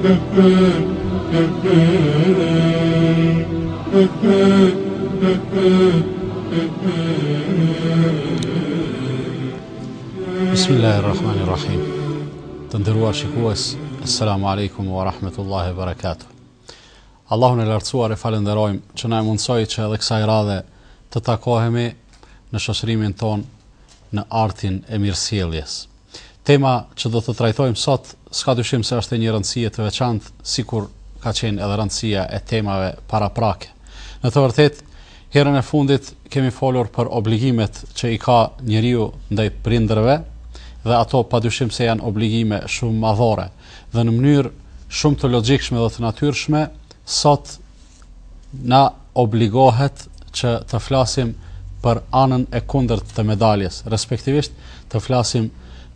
بسم الله الرحمن الرحيم الله وبركاته الحیم تو lartësuar e falenderojmë që na e mundsoi që edhe kësaj radhe të takohemi në shoqërimin ton تون artin e mirësjelljes. Tema që do të trajtojmë sot سادشم ساس تین نیرن سیاہ ویچانت سکچینا پراک ن تر تھی ہیرن دم فوالگیت اکھا نریو پریندرشم سیا ابلگی می شم آور نیور شم تو لوزیقور میں ست نا ابلگوہیتلسم پر آنند اکوندر مے دالس ریسپیخت ویس تو ففلاسم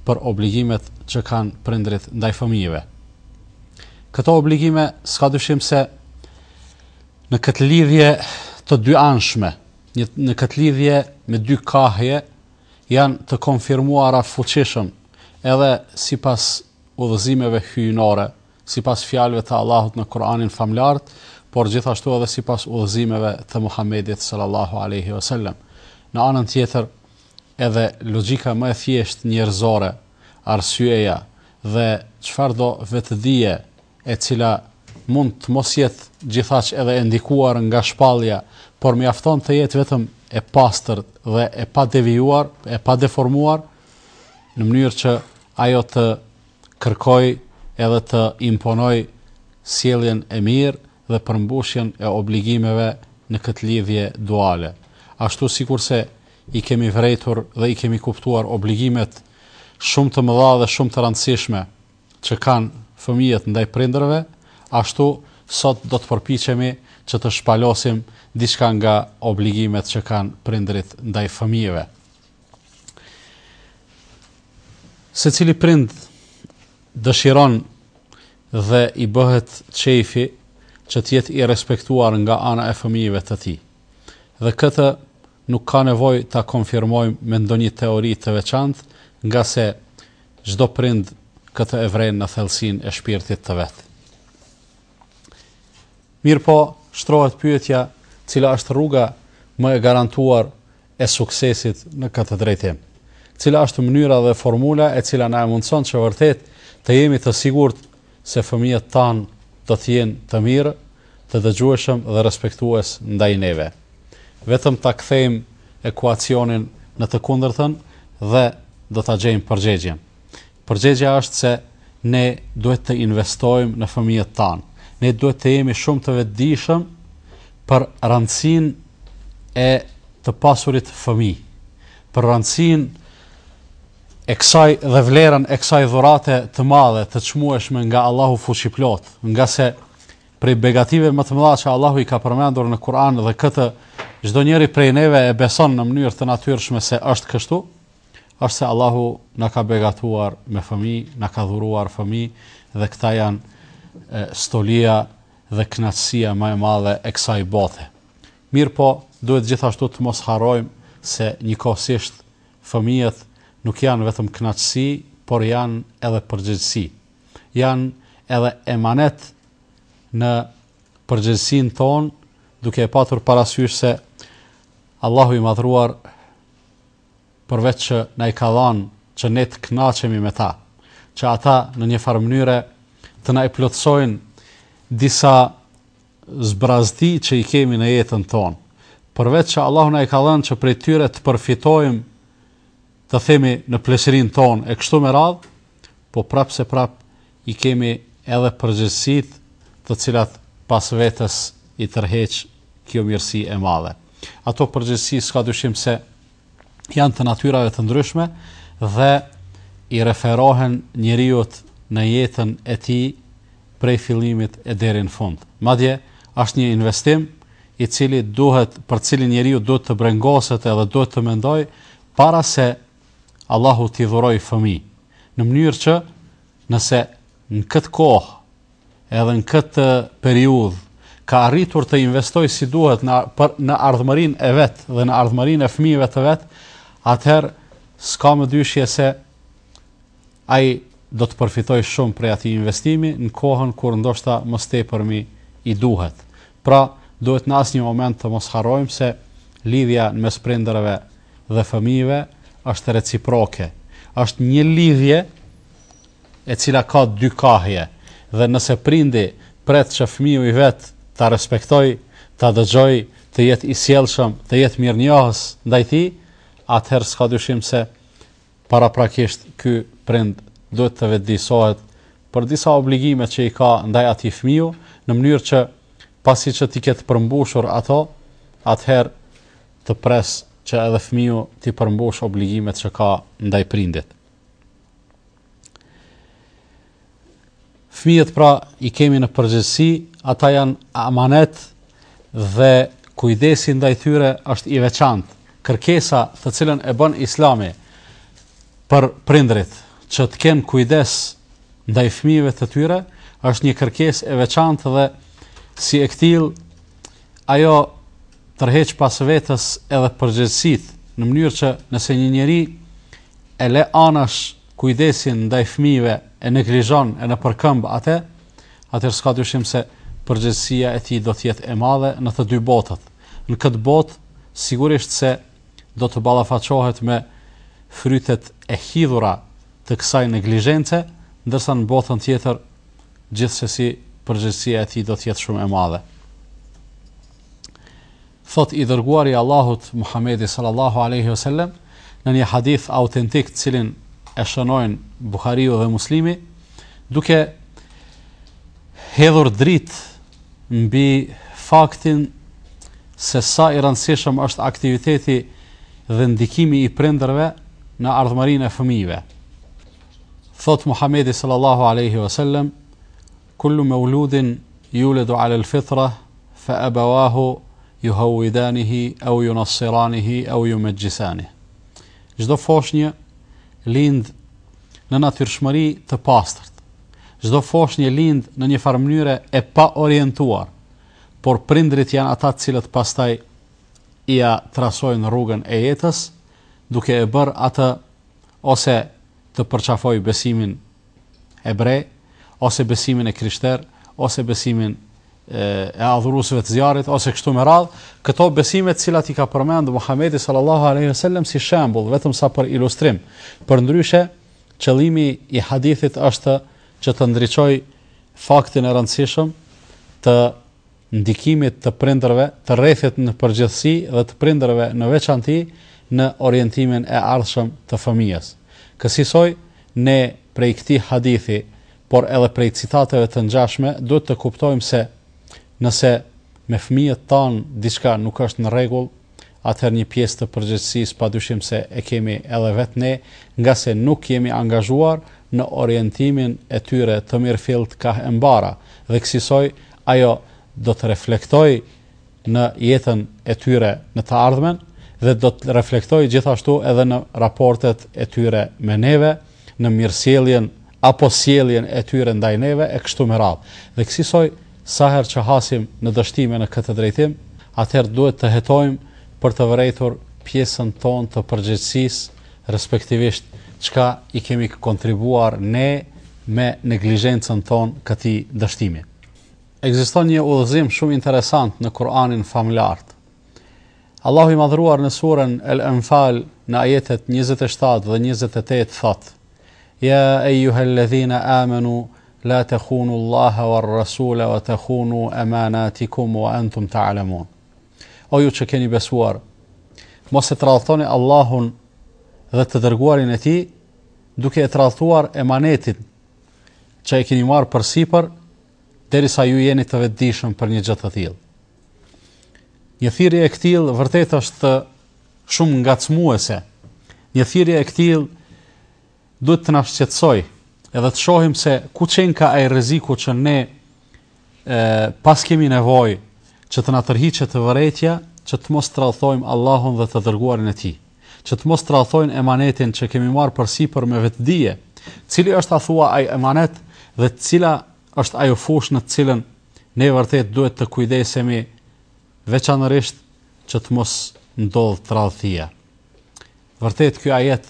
پر ابلگی میت چکن پریندرت دائفمی وطو ابلیگی می سادشم سے نہتلی ویا تو دنش میں کتلی ریاکھا ہے تو کھم پھر مارا پھچیشم اے سپس عظیم سپس فی الوتھا اللہ قرآن فمل پور جیت تو سپس علظی ممحمی دلی اللہ علیہ وسلم نان تھیتھر اے لذیہ میش نیر زورہ اور سیادہ مونت مصیت جیسا گاش پالیا پورتر آیو کرکو امپنوئے سیلین امیر بوشن ارتوسی یہ کپتوور ابلیگی میتھ شمبت مزا و شمتھ رن سیش مکھان فمیت دہ پرندر و آشتو ست دت پر پیچھے مے چتش پالوسم دشکانگ اوبلیگی میں چھکھان پرندرت دہ فمی وی سلی پرند دشیران ز ایبہ چھ فے چت اکتو آ رنگا آن ای فمی و تتھی رکھت نکھا ن و تاکم فیر موئ میندونیت اور چانت گسے جب پریند کتھ ابر نسل سین ایشپیر تبیت میرپو سرو پیت یا روغہ گران تور اک سی سہ کتھے درتم ثہ آ فارمولا ثم سی تسور سیفمت تان تتین تمیر توشم ز رسپیک تس دین ویتم تخت اکواس نہ قوندرتن ز د تا جم پم پج اشت سے نے دھن وست ن فمیت تان نی دم تیشم پنسین اے تو پاسورت فمی پنسین ایکس رولیرنس ذرات اللہ پھوشی پلیو گا سہ پے گاتی متھمل اللہ ہوئی خا فرمان دور قرآن رکھت پہ سہ اش کشتو ارس اللہ ناکا بےگاتھو آار میں فمی نخا ذورو آار فمی زختیان استولی رخنااتھ سیاہ میں مال ہے ایكسائی بوتھ ہے میر پو داس تتھ موس ہاروئم سہ نیكھو سست فمیت نخیان وتمكھنات سی پوریان ایل ا پرجت سی یان ایل امانت ن پرجت سین تون دكھیا پاتر پراسوش سے اللہ ماتھورو آار پروتچ نائیکاوان چ نیتھ نا چھ میں متا چتھا نی فارمنیور تلوتسو دسا زرازتی کے مے نیتن طون پروتھ اللہ نائخوان پریتھیور پرفیتوئم تف می نفلسرین طون ایکشتو میرا پو پرپ سرپ یہ مے او پرجسی تتسرات پاسویتس ای ترہیچ کی او میر سی ایم آتو پرجسسی اس کا دشم س یا پھر روش میرے زہ یہ فیروہن نیر یوتھ نیتن ایتھی برف پھل نیمت فون مدیا اش نی وسطی دہلی نیرو درگوس موئی پہ سے اللہ ہو تھی ضرور فمی نم نور ن سا کتو اے وت پریوز کتم وسطی دہت نہذ مرین ارد مرین افمی ور اتر سکام دیوشیا آئی درفی تیش شم پری ویستی میوہن کور دستہ مست پہ ای دوت پہ اومی تو مس ہارو سہ لیے مس پریندر فمی وش ترت سی پروکھا اس لیے لکھا دکھاہ ن سہ پریندے پریت شفمی وتھ ترس پکت تیت ای سیل شم تو میرنیس دتی اتھیرس کا دشمس پرا پراکیش کے پرند دو سوہت پردیسا ابلیگی میچا دتفمیو نمنیور چسیچ تک پرمبوش اور اتھ اتھر تو پریس چفمو تی پرمبوش ابلیگی مت سے کا دئی پرت فیت پا یہ کم نرجسی اتن امانت وی کوئی دیسی یہ ویچانت كركیسا تتصلن ای بن اسلام پر پرندریت چت كین كوئدیس دائفمی و تتویور ارشنی كركیس ای وچانت و سی ایختیل ای ترہیچ پاسویتس ایرجسیت نمنی چھ ن سینری ایلے آنس كوئدیس دفمی وین كیجان این پركمب اتھ اتر اس كا درشم سرجسیا ایتھ یتھ ایمال ن تدوتھ نكت بوتھ سیگورشت س دت بالافا چوہت میں پھرترا تک سگل جنس ہے دس بوتھن تھیتھر جس جس پرجسی اماد ہے فت عیدر گواری اللہ محمد صلی اللہ علیہ وسلم ننی حدیث اوتن دکھ سلن ایشنوئین بخاری اوہ مسلم دکھے حیردریت بے فاکن سسا اران سیشم عرش اختی و تھی زندگی میں یہ پرندر و نرمری نمی وی فط محمید صلی اللہ علیہ وسلم کلو مہ اولودیند الفطرہ اب ہو ادانی او یونہ سیلان ہی او یو میں جسان جب فوش نیند نہ ترشمری تو پاستر جس فوش نے لیند نہ یہ فرمنیور اے پہ اوورین طور پور پریندر تھی اتحاد سیلتھ پاست ایا ترا سوین روغن اے ایتھس دکھے ابر اتھے تو پچاف بسم ابرے اسے بسمن کرشتر اسے بسمن اروس زیارتم کتو بسمت سیلاتی صلی اللہ علیہ وسلم سی شم بول رتم سفر اترم پندرو شہ چلی می حدیث استھ چتنچوئی فاک ترن سیشم تو دکھی میں تریندر و تر پج سی ر تپریندر ویچانتھی نورینتھی مین اے آرشم تفمیس کسی سوئی نیے پریگتی حادی تھے پور ایل پریگسا تنجاش میں دفتو سے ن سحفیت تان دشکا نکھس نیگول اتر نی پس ترجیت سی پادشم سے ایک مے ویتھ نے گسے نو یے می آنگا زور نورینتھی مین اتویر تمیر فیلتھ کاہ ایمبارا رکھس سو آ دت رفلیکت تئی نیتن رے نتھ آر ریفلیکت تیت نپور تھی نے وے نر سیل اپوس سیل دائیں وے ایک میرا سوئ ساحر حاسم دستی میں نتم اتر پڑت وھیس سن تون تو پیس ریسپیكتویسٹ چکا یہ كم ایک كونتوار نے مے نیگل سنتون كتھی دستی میں ایگزستان یہ الظم شم ان سان نان فم لارت اللہ مدروع ن سور ال امفال نہ نیز تشت و نیز تتینہ خونہ کھین بے سور مست راست اللہ رت درگوری دکھے ترا تور اے مانے تن چاہے کھین مار پیپر اختیل ورت شم گو سیر اختیل دف چت سوئے شوہم سے کچھ اے رضی کو چن پسکیمی ن وائے چتنا ترہی چت ورتیا چتھ مسترا ثوئم اللہ درگوی چت مسترا سوئن ایمانت ایمانت اشت آیو پھوش نل نی وت دے سہ مے ویچا ن رشت چھ مس دول ترالتھی ورت آیت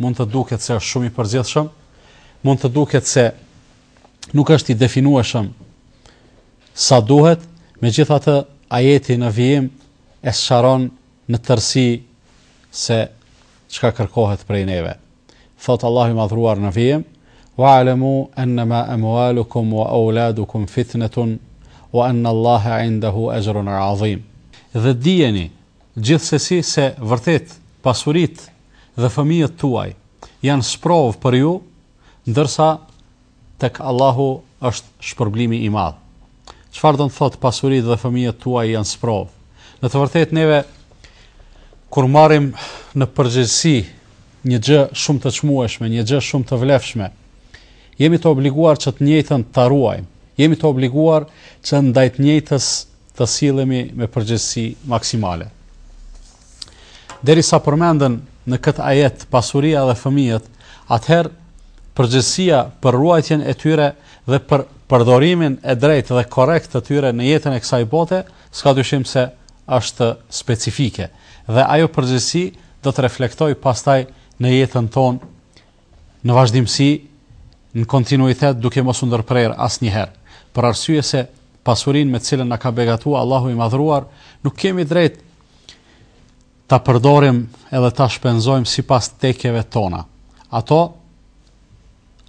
من تت سا اشرم پر زیاشم منت دت سا نش تھی دفی نو اشم سا دت مت آیے تھی نفیم اش شارن ن ترسی سہ چکر کو نیو فتح اللہ محرو اور نفیم واعلموا الله عنده عظيم ویل و do فت thotë pasurit dhe fëmijët tuaj janë sprovë? Në درسا vërtet neve kur marim në përgjësi një gjë shumë të qmueshme, një gjë shumë të vlefshme, یمہ توب لگوار چھت نیتن ترو ام توب لگوار چند دت نیتس تصیل میں پرجس مقصی مال ہے در سا پت آیت پسوری فمیت اتیر پرجسیا پو اتن ایترا پردوری مین ادرت خوراک توریت اکسائی بوتھ ہے سکشم سا اشتہ سیفیک ہے آو پسی دت رفلی تست نئین تھو نوجدم سی دکھے مسندر پریر اسنی پہ پسوری نا بے گھا تو اللہ مدروار نکرت تپر دورم الطاش پین زم سپ تیک تونہ اتو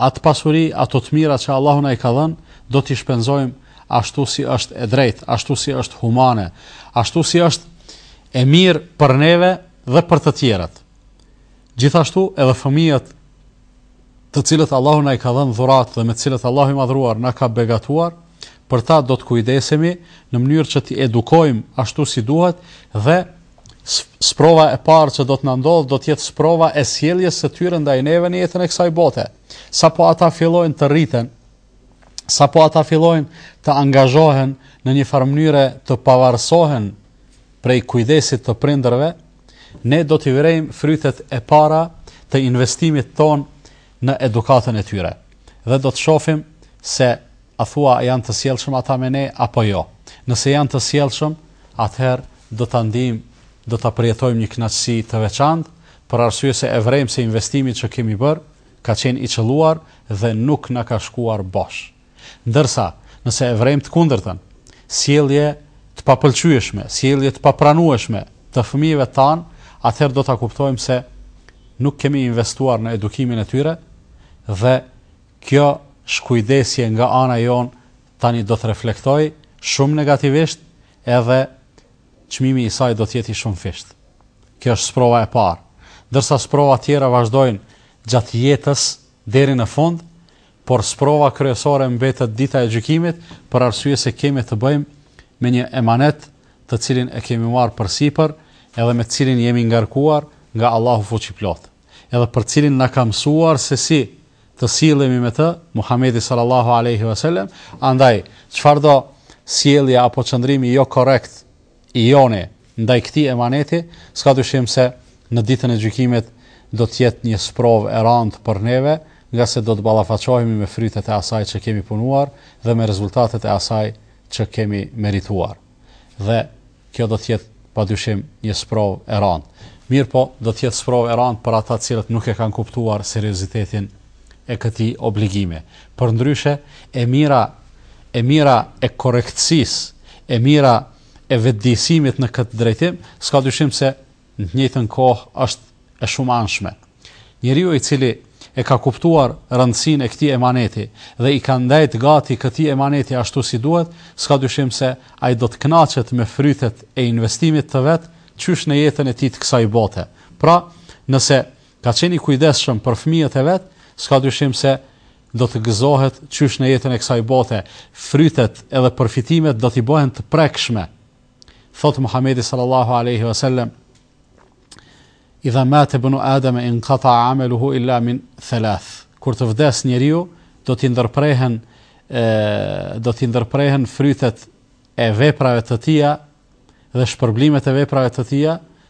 اتھ پسوری اتو میرا اللہ ہنائن دش پوائم اشتوسی ادرت اشتوسی ہومانہ اشتوسی امیر پن و ثیرت جتاس تو الفیت تو لت الکاً چلے الما روور نا بے گھتھ اوور پا دیسمے نم نور چے دکھوئم اشتوسی دہت وے پرو وا پارچہ دن دل دروا استن دہائن سا بوتھے سپو آتھا پھیلون تو ریتن سپو اتھا پھلو تو انگا زوہن نفارم نیورا پور سوہن پری دے ستر وے نی دے اے پارا تو انست تون نہ اے دکھاتن اتھورا زوفم سے افووا انت سیال سرم اتھا مے اپ ن ستھ سیال شم اتر دوت اندیم دتا پری تم یہ سی تاند پہ ارے سم ویم کھی بر کچھ لور زے نک نش کو بش در سا ن سا امت قونر تن سیل یہ پپلچوی اسل یتھ پپرانو اسفمی و تان اتر دتا کپتھو سے نک کھی وسطور نہ اے دکھی میرور دیسی گہ آنی دف لکھ دے شم نت ویست اے وے چھ می سائے دم فیس كے سروا پار در سا سپروا تیرا وش دیتس دیر نند پوا كرا سور بہت دیت ضیی مت پہ كیمت بم میم ایمانت كر ایک سیپر كیر یمین گھر كور گہ اللہ حكت پہ ٹھن ن سور سی تو سیل امی مے تو محمد صلی اللہ علیہ وسلم اندائے چار دہ سیل یہ آپور چندری میری رکھ یہ سہ نت نکیمیت دتھیت یہ پرو ایران پھر وے گا دود بالا فہ چوہمی آسائے چمی پنوور و میرے رز الطاط آسائے چکی میرے تور وتھیت پہ دشم ٹرو اران میر پو دس پرو اران پہ آ سیل نکن گوپ طور سر دن اکتھی ابلیگی میں پرندریو سے ای میرا ایمیرا ایورسیس ای میرا ای ودیسی میں اسکالرشپ سے شمانش میں نیریو ایسے لے ایخا کفتور رنسین ایختھی ایمانے تھے رکھا دید گات یہ کتھی ایمانے تھے اشتوسی دو اسکالرشپ سے آئی دت کنا تھے میں فری تھے اے یونیورستی میں تیت سائی بہت ہے پرا نہ سے کچھ نہیں کوئی دشرم پرفمیت شم سے پریش میں حمید صلی اللہ علیہ وسلم فریت اے وایت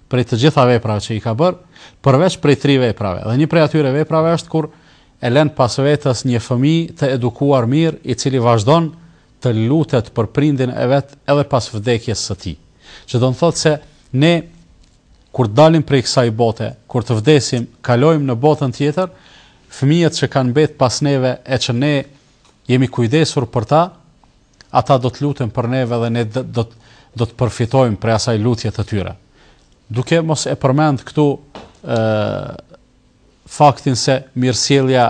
پریتھ جتھای خبر پریتریت الین پسوی تس نی فمی اے در میر اچ واشدن تھی لوت اویر پسو دیکھ یس ستھی چن تھ سے نے قردالم پری سا بوتھ ہے سم کھلی نوتھ تھر فمیت سے کھن بیت پس نے وے اے چھ نے یم دے سر پا اتھا دت لوت پہ فتو پری لوت یا دکھیا فاکتن سہ مر سیلیہ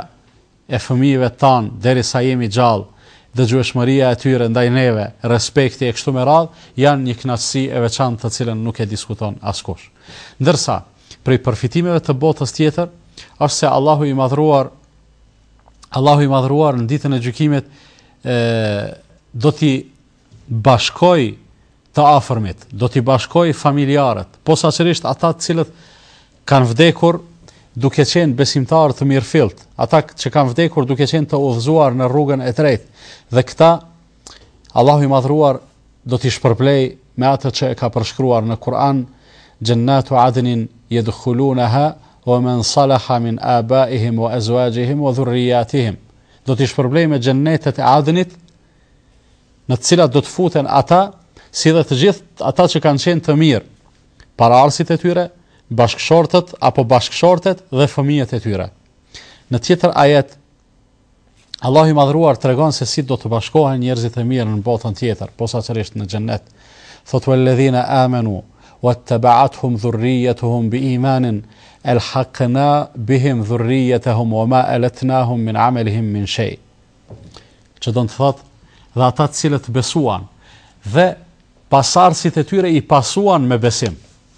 ایفم و تان دیر سا می جال دجویش مریا وسپیک درسا پفی بوتھس تھی سہ اللہ مہروور اللہ مہروور دت نکی مت دھی بشخوئی تو آفرمت دشخوئی فمیارت پوسا سر رشتہ اطا سیلت کنو دیکھ دکھ بمتا اور تمیر فیلت اطا چکا دکھ تو اوزو اور نوغن اترائت رکھتہ اللہ مذرور دتش پبلے متھا چکھا پشکرو اور نہر جن تو آدنی اومن صحمہ اے مو ازوا جہم و ذوریم دتش پبل جن آدنیت نت سیرت دتفوت اطا سیرت جیت اطا چکن تمیر پڑاڑ تفرا بشق شور تت اپو بشق شور تھا تھیتر آیت الرگون سے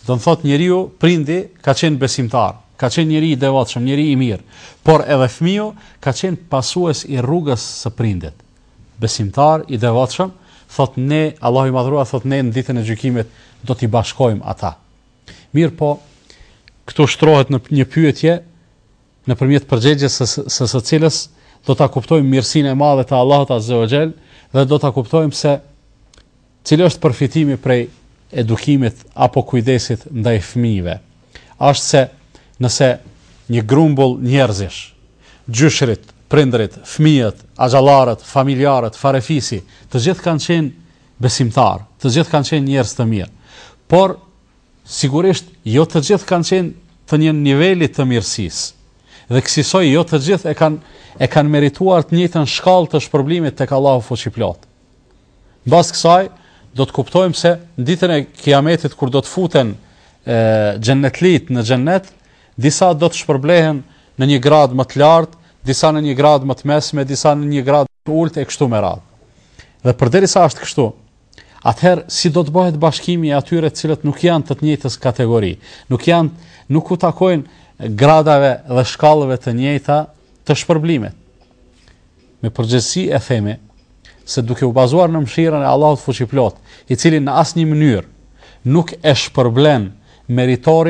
دن سات نیو پرندے کچھ بسم تار کچھ نیری یہ دے واسرم نیری میر پورم کچھ پسوس روغ سرندت بسم تار ادے واسرم ست نے اللہ محرو سکیمت دشکو ام اطا میر پو تش تروت نیو نر جیسے چلس دفتو میرسین اللہ تعالیٰ دا کپتو ام سا چلو پور فتھی پے دکھیمت اپو دس فمی وش سہ نس گرومبل نیرزش جوش رت پریندرت فمیت عذلارت فمیلیارت فرفیسی تو بسم تار تو جت تمیر پور سکشت یوتھ جتنی ویل تمیر سیس رقسی سوتھ جتھ توری شکالت پبل اللہ حفوشل بس سائے دود کھپ تھو سا دت نیا کُھڑ دوتن جنت لیت ننت دسا دشپلے نی گرا مت لیار دسا نن گرا مت میس مت دسا نی گرا ایک درسا سی دود بہت باشقی نکیان تت نیتس کتھی نو کو گرادہ نیتھا تو بلی مے سی ایف سر دکھو بازارم شیر اللہ پھچپ لوت یہ سی لیے نسنی مور نش پور بلین میری طور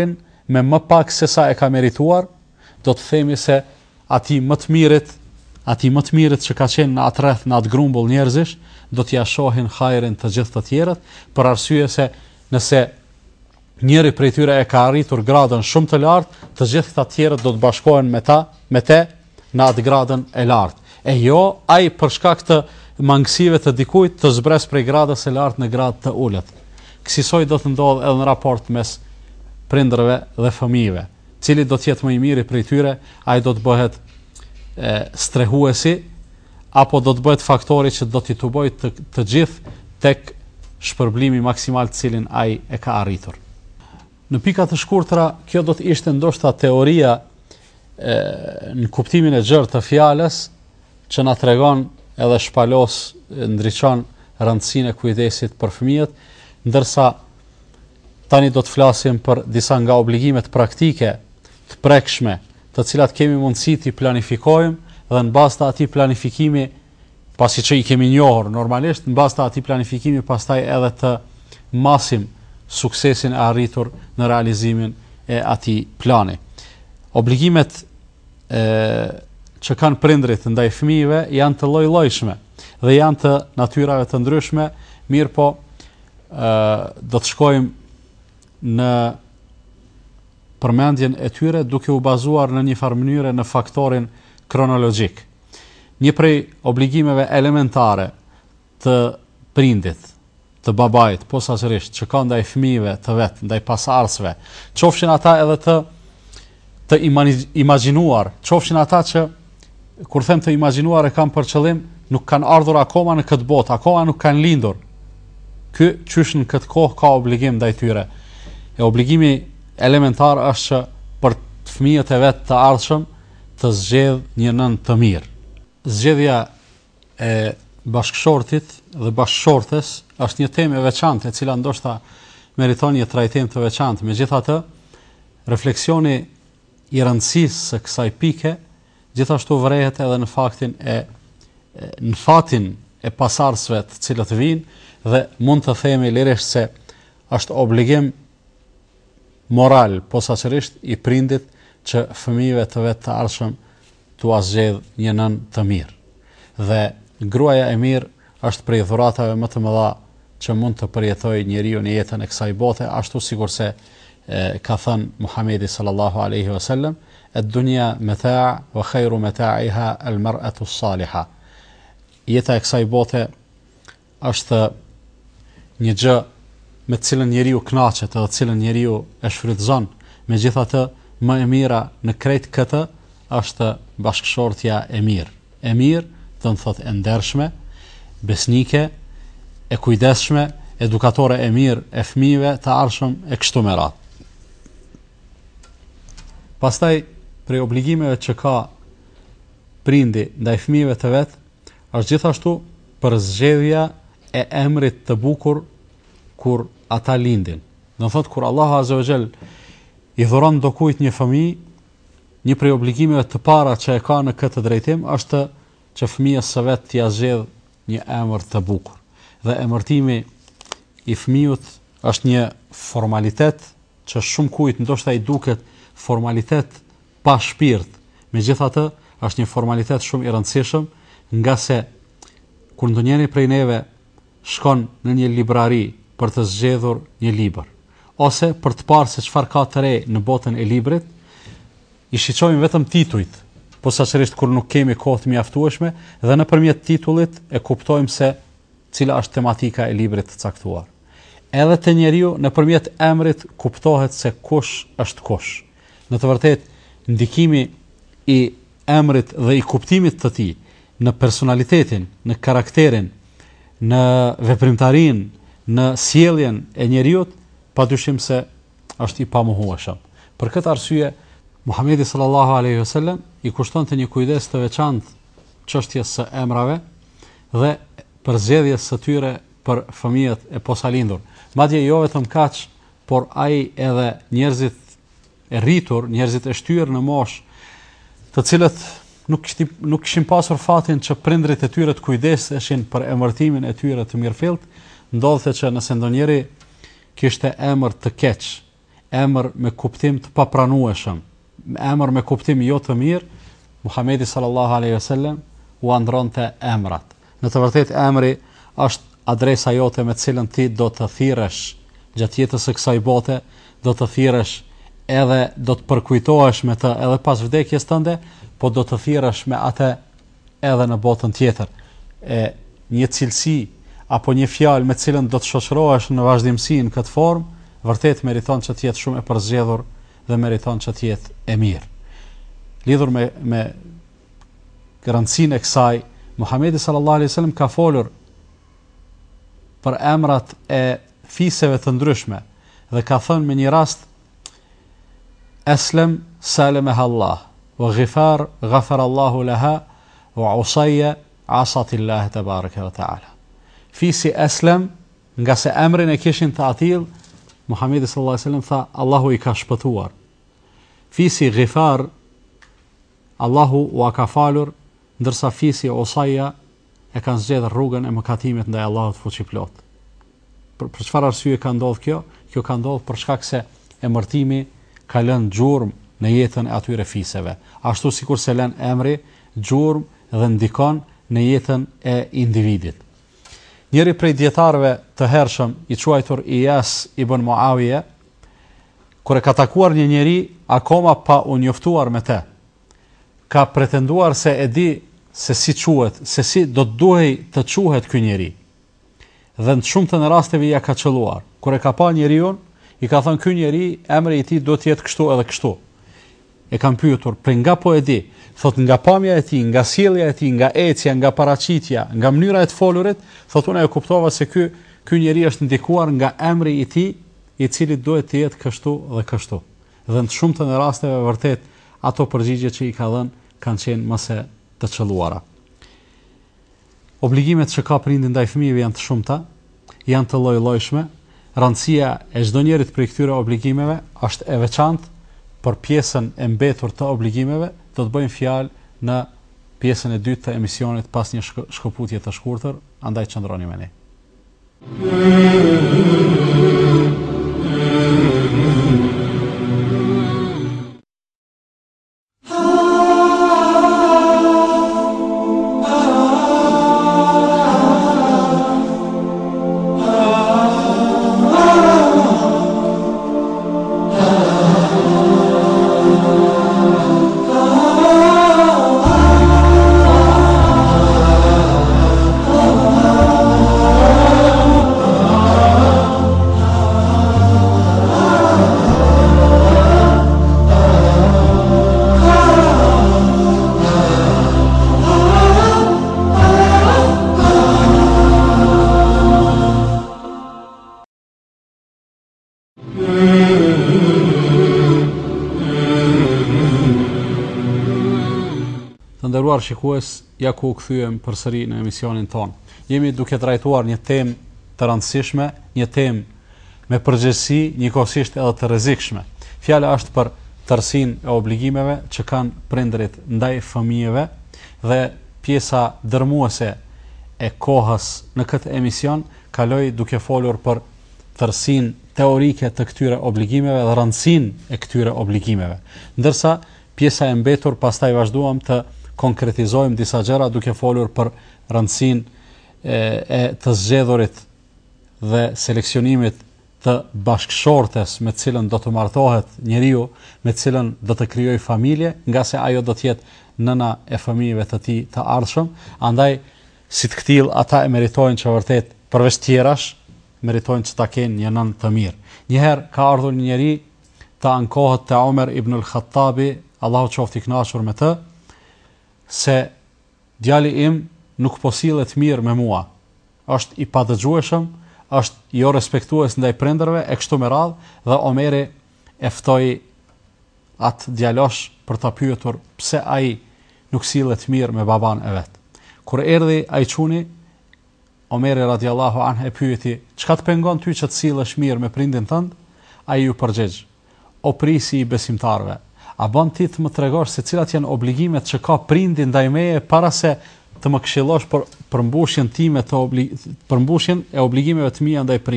مے مپاک سا ایکھا میری تور دے اتھی متھمیرت اتھی متھمیرتہ چین رات گرومبول نیرزش دت یا شوہن ہائرن تھز تیرت پہ ن سا نیرا ریت اوور گرادن شمت الارت تھز تھی دشکو تے نا ات گرادن الارت اے یہ آئی پشک منگس دکوت تزبرس پری گرا دس لات نگر اولت پور تمس پریندر فمی وے دیر پریورہ آئی دود بہت ستر ہوسے آپ دکھتور دت تب تج تک پربلیمی مقصی مال ثیل آئی ایکہ آریتر نبی تو شور ترا کت عیشتوش تایہ کفتھی منہ جر تفیالس چنات ریگون پہلوس نشان رن سین ستفمیت درسا تانی تطفلاسم پر دسانگہ ابلگی مت پی پریشمہ تصصیلات کم ونسی پھلانہ فکو باستتہ اتھی پھلانہ فکی مے پس کھین یور نارمال باستہ اتھی پلانہ فکی میں پستا ماسم سخسن عاریتر نرا الیم اتھی پھلانے ابلگی مت چھ پریندر دعفمیش میں نتھوراش میں میر پو دچم نمیرا دکھیو بازو نی فارمنیور فختور کرانوجی نیپر ابلگی میں آرند تو ببا پوسا رش چکا دفمیس ووشن اما جینو اور چوپشن اتھا سے کورسم تھوارے کم پر چل نور آن لین دور ابلیگی میں جی تھا ریفلیکسوں نے جتحسط تو فاطن اے فاطن اے پسارس ولت وینت ابلگیم مورال پوسا چرشت یہ پریندت سے فمی ورشم تو زید یہ تمیر زہ گروایہ امیر ارشت پری ذراات مت مدا منت پہ نیرو نیتن ایکس کھسن محمد صلی اللہ علیہ وسلم الدنيا متاع وخير متاعها المرأة الصالحة يتا اكساي بوتا اشتا نجا الحہ یہ تا اکسائی بوتھ اشفرد زن مت سلو کلات تحت سل یریو اشفرت زن میتھا تھا مہ امیرا نکرت ارشت بخشورتھیا امیر امیر تم ایرش میں بسنیک اکوئی پریوبلگی میں خا پے ن افمی و طویت ارجت اشتو پر زیریہ اے امر تبو کطالین دین نمت خو الہ وجل یہ ذران دکھو ات نفی نی پریوبلگی میں پار چھ خا نتم اشتہ چفمیس صویت یا زیر یہ امر طبوکر امرتی فمی اشن فرمال تیت چھ شم دست دھوکھ فرمال پاش پیر میں جیسنی فرمائی اران سیشم گا کن دنیا پرین و شن یہ لبراری پتھر یہ لیبر او سار س فرقات ترے نوتھ لیبرت یہ شوتم تی ترس کھو کھوت مفتوش میں پھر میتھ تی تلتو ام سا چل اشتمای کلبرت نریو نت امرت کپتو ہےشت خوش نہ تو ورے دکھی میں یہ اہمرت قبتی مت تی نرسنالتن کرختے رن ن وپرم تاری نہ سیئل ان نیریوت پتوشم سہ ارشتی پام ہو اشب پر خطا عرصہ محمد صلی اللہ علیہ وسلم یہ کُرشت وچانت چست سا امر زیر پر فمیت پسالی مجھے یہ تھم کَچ پور آئی نیئرزت ری تر نیر اش تیر نوش تھیلت نقش نقشم پاسر فات پریندر تورت کوئی دس اشن پر میر پھیل دے نسن یہ رے کچھ تے عمر تو کچ امر مے کبتم تو پو ایشم عمر مے کبت یوتھ میر حمید صلی اللہ علیہ وسلم وہ اندر تے امرت نمرے اش ادرے سا یوتھ مےل تھی دفیرش جیت سکھ سا بوتھ دفیرش بوتھن تھی یہ سی اپن فیالن دس روشن وجد سین کھت فور تھی زیر امیر لن سین ایک سائے مہ حمد صلی اللہ علیہ وسلم کھا فول پمرت اے سویت می رس اسلم سالمها و غفار غفر اللہ السائیہ آصات اللہ تبارک وی سلم غس عمر كيشن تعطیل محمد صلی اللہ وسلم ثا اللہ يكاش بطور فی سي غفار اللہ وقفالر درسا فی ndodhur اللہ Kjo ka ndodhur për shkak imarti میں کھل جورم نیتھ رفیع سلین امرے جورم زن دکھان نیتھن تو ہیرشم یہ بن آیا کوریکا تک نیری اکوم اف پہ اوفتوار سے زن شمت ناستےلوار کو پہ نیری یہ کھا سا کھین امرے انت کھشتو کھشتو ایک پی گپے گا پمیاں گا سیل گا اے سن گا پارا چی گم نیورا پھول ات سو خوف سا کھین یور گا ایمرے اتھی یہ کھشتو کھشتو شمتہ راستہ اتوپر جی جی مسا دل ابل مترینتمتا یہ رنسیا اجدونی اوبل اشت اوچانت پور پھیسن امت اوبل بن فیل نا پھیسن تو پس خپوت یا تشکورتر اندازہ چندر ان شکوس یا پہ یہ دکھے ترائے طور یہ تم تران سیش میں تم مے پرز سی یہ سیشت رزیش میں ترسین ابلگی میں پریندریت دے پھم پی سا درموسہ اکوس نکت امس کھلائی دکھا فوری ترسین توری تک ابلگی ابلگی میں درسا پیسا امتور پستدو کنکرت ذوئم دسا جرا دکھیا فول پر رنسین زیرت ز سلیشن تشور تس مت سلن دار توحت نریو مت سلن دت کرو فمیل گس آت نہ نہ ایمی وی ترشم اندے ست اتھا میرے تیت پرش میرے تک یہ تمیر یہہر کھار نیری تا ان کو او میر ابن الخطہ بے اللہ چھفکن شور میں سے جم نصیل اتھ میر مہ موا اش یہ پتہ جوشم اش یورپ تند پریندر وے ایکشت میرے رال ر او میرے افطوے اتھالوش پور سے آئی نخصیل اتھ میر مے بابا اویت خور ار آئی چھن او میرے رات اللہ پھیو چھت پینگون تھی چھت سیل اچھ میر مہندین تند آئی پرج اوپری سی بے سم تار وے اب بندی ابلگی پرے پہ تمقش پمبوشن تھی ابلگی پر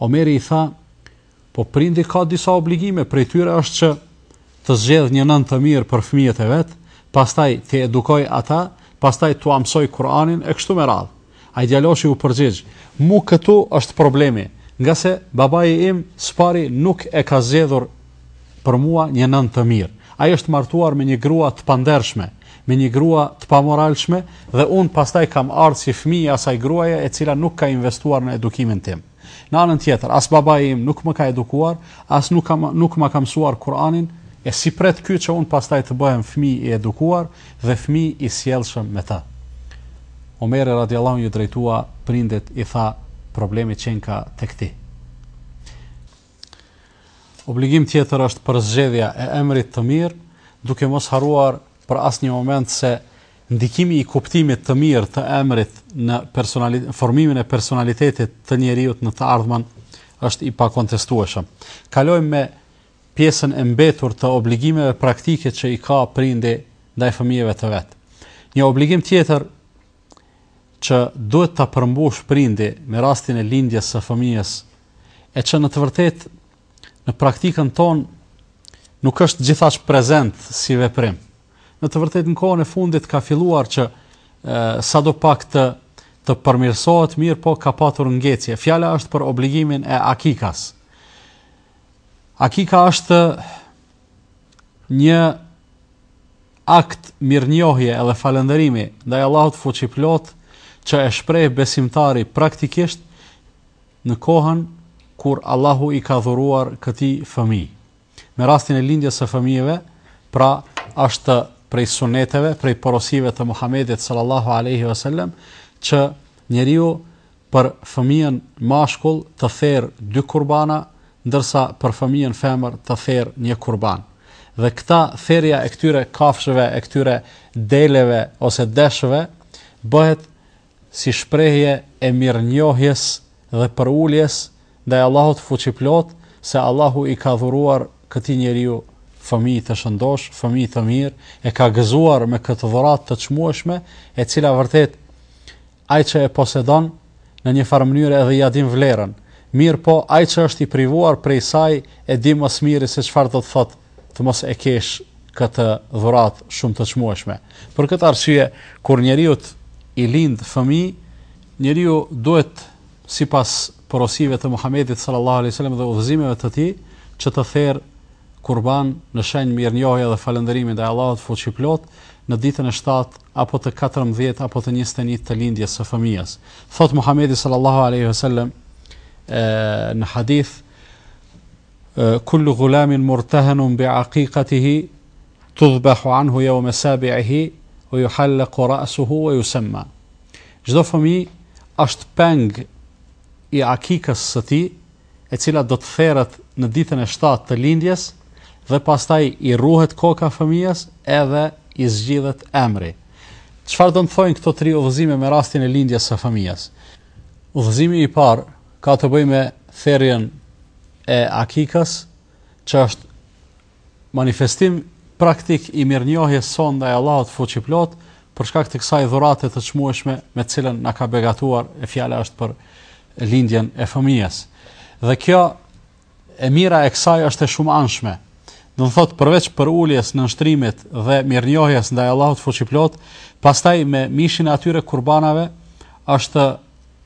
او میرے سا پا دس اوبلگی اش چ تو زیر یہ پستائے تھی دکھایا اتہ پست تو ہم سان ایک میرے رات الی اوپر زیج مکش پے مے گے ببائے ام سارے نکھ اے زید ار پورموا یہ نند تمیر آیوش تمار تور می گروہ در میری گروہ تفام مرال او پستم آر صف میروا نک تور دکھی من تم نانتر اس با نک مکا دکور اس نا نا سور کور اانے سپرت کت پستیور امیر اللہ عالم یہ چینکھا ابلگیم تھر اشت پسیا اے امرت تمیر دکھے ہرووار پر اسنی و سکی میں کفتی میں تمیر تمت نال فرمی میں پھر سنال تنی ترمان اشتونتس تو کھلو ام میں پیسن ایم بیت ابلیگی میں پاکتیک چھ خا پے دہ فمی ویت یا ابلگیم تھھیتر چوت تھا پھرمبوش پریندے میرا نی لینس سا فمی یس اچھن ورتھ نگھتی جتاش پریزینت سی وم نتر فون دتھا فلور سدو پختہ تو پیرث میر پہ پاتر گیچلگی مین عقیقہ عقیقہ یہشپر بے سم تارے پرختی کشت نقوہ كور اللہ عكا ذرور كتی فمی میرا لنجہ فمی وا اشتہ پرے سنیت وی پوسی و تم حمید صلی اللہ علیہ وسلم نریو پر فمین معاش كو تو قربانہ درسا پر فمين فیمر تفیر نہ قربان ركھتہ فیر یا اختتور خاف شو اكت دل وسد ديش و بحت سشپرے امیريو يس وروليس دیا اللہ وچپ لوت سہ اللہ ایکھا ذرور کتھی نریو فمی تندوش فمی تمیر اے خا غذور مت ذرات تو موش میں ولیرن میر پہ آئے تھی پہ وور پائے اے دم اس میرے فرد فت تم اکیش کتھ ذرات شم توش میں کتا کت عل فمی نیرو دپس پڑوسی وت محمید صلی اللہ علیہ وسلم تھی چتفیر قربان نشن میرا فلندریوت نیت نشط اپ خطرم ذیت اپنی فمی فتم حمید صلی اللہ علیہ وسلم حدیث کُل غلام مرتحن بے حقیقت ہی تحانس بہیفمی اشت پینگ یہ آخیس ستی اے دت فیرت نیتاط لیند یہ پار کات بہ می سیر اے آخیکھس منی فسطم پاکت یہ سائے ذرات نکھا بے گھاتھور لینج ایف زیا امیرا ایکس اشتہ شم عانشمہ پر اولس نشترہ اللہ لیوت پستہ می میشن اتویرہ قربانہ وے اشتہ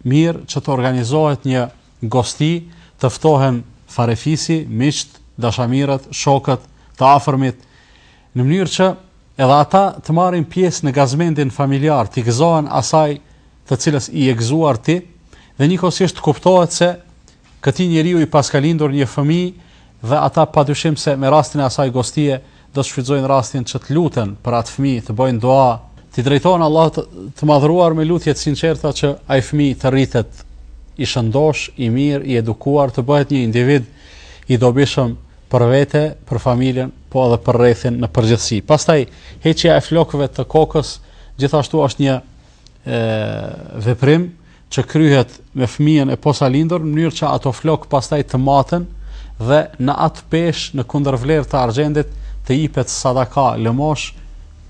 میر چھ زوتہ گوستی تفتوہ فرفیسی مشت دشمیرت شوکت تو آفر مت نمیر علاتا تمار پیس نزمین دن فمیار تک ذہن اسائے تلس ایک زور تے دنیک کفتو ثہ کتھی نیرو پس قلین دور یہ فمی اتہ پت وشم سے میرے راستن اس راستین چھت لوت پی بہ دعا ترتھو نل مذرو اور لوت یت سن شیر افمی تر ریتت یہ سندوش میر یہ دور تو بہت نی دی دب بیشم پیت پمیرسی پست کوکس جتنا وپرم چکرہت مفمین پوسا لیندور نور ووک پستا ماتن رے نت پیش نندر ولیر تو ارجیندت یہ پیت سدا کھا لموش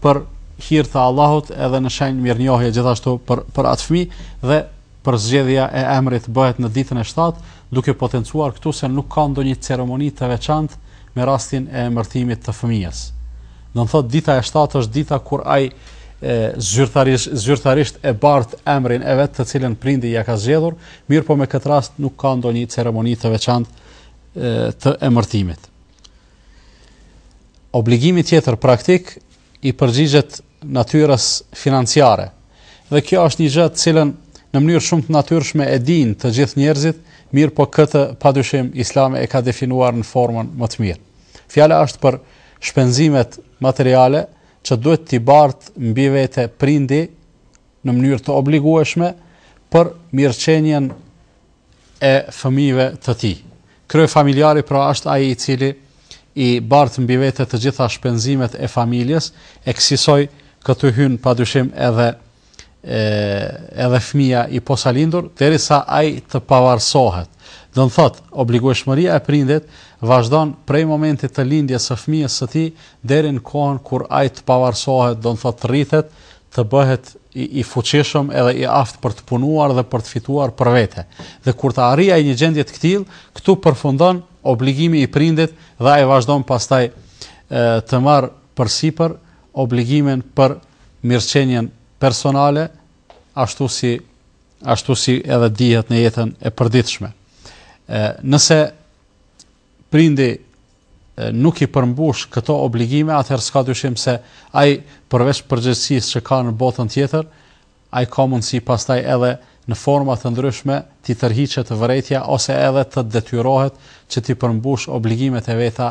پیر تا اللہ شان میرے پفمی رے پیدیا اہمرت بات نیتن اشتاط دکھے پوتن سور سین نقونی سیرمونی تے ویچانت میرا اے مرتھی مت تفمیس نمبر دیتہ اشتا کئی زش عبارت امر اویت سلین پر میر پھت راس ناندونی سیرمونی تیچان تو امر تیمت اوبلگی متھی پاکت یہ پرزیجت ناتویرس فنان سارہ وق نجت نمنور شم نشمہ ادین تر جت میر پو خطہ فدوشم اسلام اخہ دفارن فورمن مت میر فیالہ آش پنزیمت مت ریالہ چ دت پے نم نور تو ابلی گوش میں پور میرچینی ویتی فامی آئی لئے یہ بارت پہ زیمت اے فمیلس ایکسی سوئی کتو پہ یہ پوسا لیند تیرہ آئی تو پار سو ابلی گوش مری آیا پ واشدان پریم امین تھی تلین یا سفمی یا ستھی دیر خوہن کور آت پار سو دن سات ترتھ بہت یہ پھچیشم ادا یہ آفت پنو پتو پہ آری آئی فتیل تو پھر فن دان اوبلگی میں یہ پرند رائے واشدان پستائے تمار پریسی پر ابلگی مر مرچین پیرسونالہ اشتوسی اشتوسی پریندے نرمبوش کتھ ابلگی میں سات سی پس پرجی سے کھانا بوتھن تھی آئی خامن سی پستہ نورما تندرش میں تی ترحیت ویادت سے پرمبوش ابلگی میوا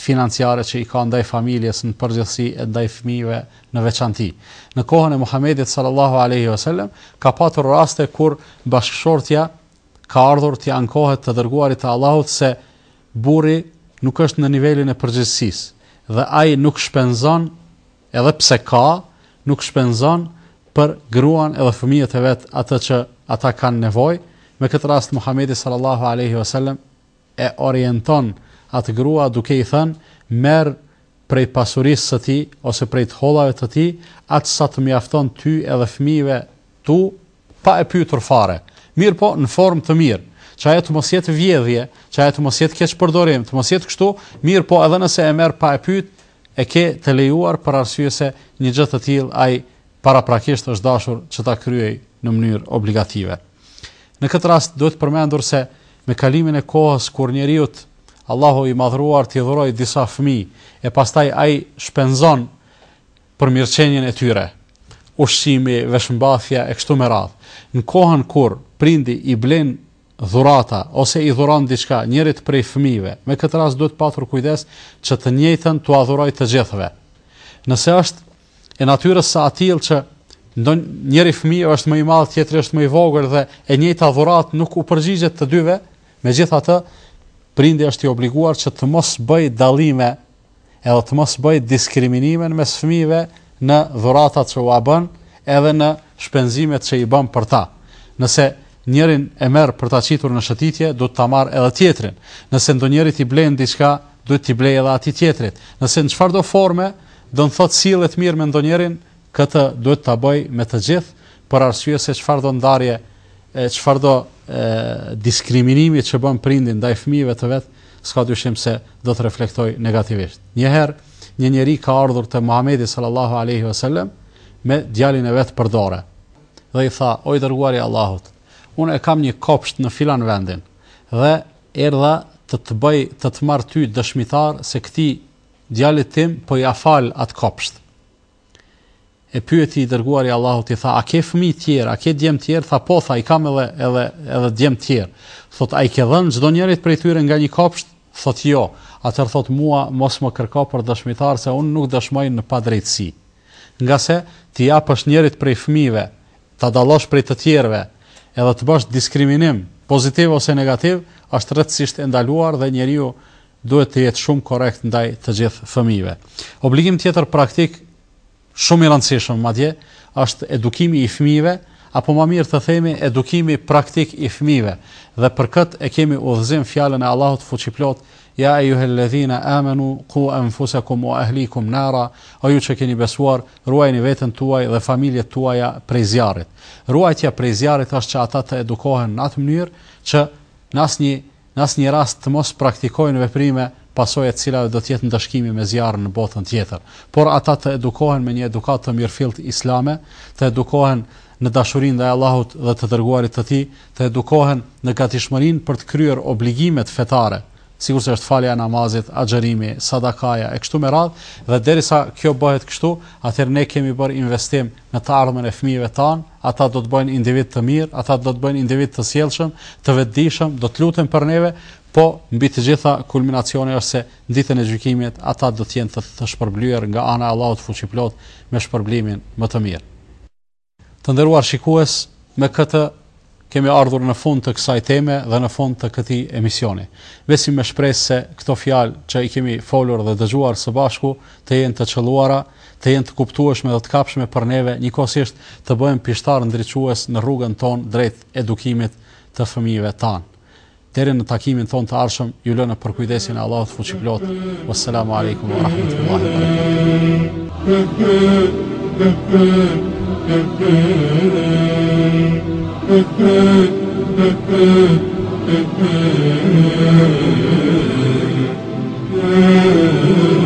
فینان سارتان دفہیس پرجسی دعفمی نیچان تھی نوہ حمید صلی اللہ علیہ وسلم کپات راست تہ کور بشور تھی کھار دور تھی انکھوہ درگور اللہ سا بورے نقس نویلے پرجسیس آئی نقش پین زب سا نقش پین زون پر اتھا کھانو مختلس تم حمید صلی اللہ علیہ وسلم اے اوینترو آ دکھی میرت پاسوریس پریت حولا اتھ سات فورم تو میر چاہے تھے چاہے تمہ سیت کھیچ پڑ دورے تما سیتھ تو میر پو ادن سا امیر پا پیت اکھے تلے پرار سو سے نجرت اتھیل آئے پارا پراکیش اشداسر چتا خریونی ابلگا تھی وی نت راس درمیان اللہ ارسی مے کو ضراتہ اس زوران دشکا نیر پی فمی خاص دود پات نیتن تو جی وے ناشت یہ سا اطیل نیر فمیت نک اوپر جی جتہ پریند یشی اوبر اوور تمس بے دل میں بت دسکریمی فمی وے نوات نہ شپ سے بم پرتہ ن سے نیرن امر پورت چیتر نشیا نس نیر بلین دشکا دھی بلے رات نور منف سیل افمیر پریندین ماہ صلی اللہ علیہ وسلمہ کپس ن فیاندین رے اے رے تار تش مار سکھ تھی جال تم پہ آ پال اتس اے پھر گواری اللہ تھی آ فمی تھی آکے جیم تھی سا پوس آئے جیم تھر سکھ رنج نانی کپس سو اچھا سو موا موسم کرپر دس متار سا انک دس می پدرت سی گسے تھی آپس نیرت پری فمی وے تدالت تھر وے اپمام میں دکھی میں یادینہ اہم امپوسا قوم اہلی قوم نارا او چینی بے سور روایے توائے فمیلت توایا پری زیارت روو اتیا پے زیارت اس دکھوہن نت نیور نس نی نس ناس تم پرختی میں پسو دشکی میں زیارن بوتھنتر پور اتھا دکھوہن دکھا تو اِسلامہ دکھوہنہ دہ شرین دہ اللہ درغور تھی دکھوہنشمر پتلگی میت فطارہ سکس پھلیا مازت اجن مے سدا کھایا در سا کھیو بہتو ار نم یہ بر ویس تمہارن وان اتھا دود بن تمیر اتھا دود ویت تسلشم تیشم دت لیو تم پہ بت جی سا کلم اتھی دت یقینی اتھا دت پھر بلی اانا الاوت پھوشل مشپر بلین متمیر تندروار شکوس مے کھت کم اردو ن فون تک سائ ن فون تک ویسے مش پریسیا چائے کمے فالور سباش کو تھی چھلوارا تھیین کپتوش میں پھر بشتار درچوس نوگن درت اے دکیمتمی وی تان تیرن تقیم وسلام علیکم اچھا اچھا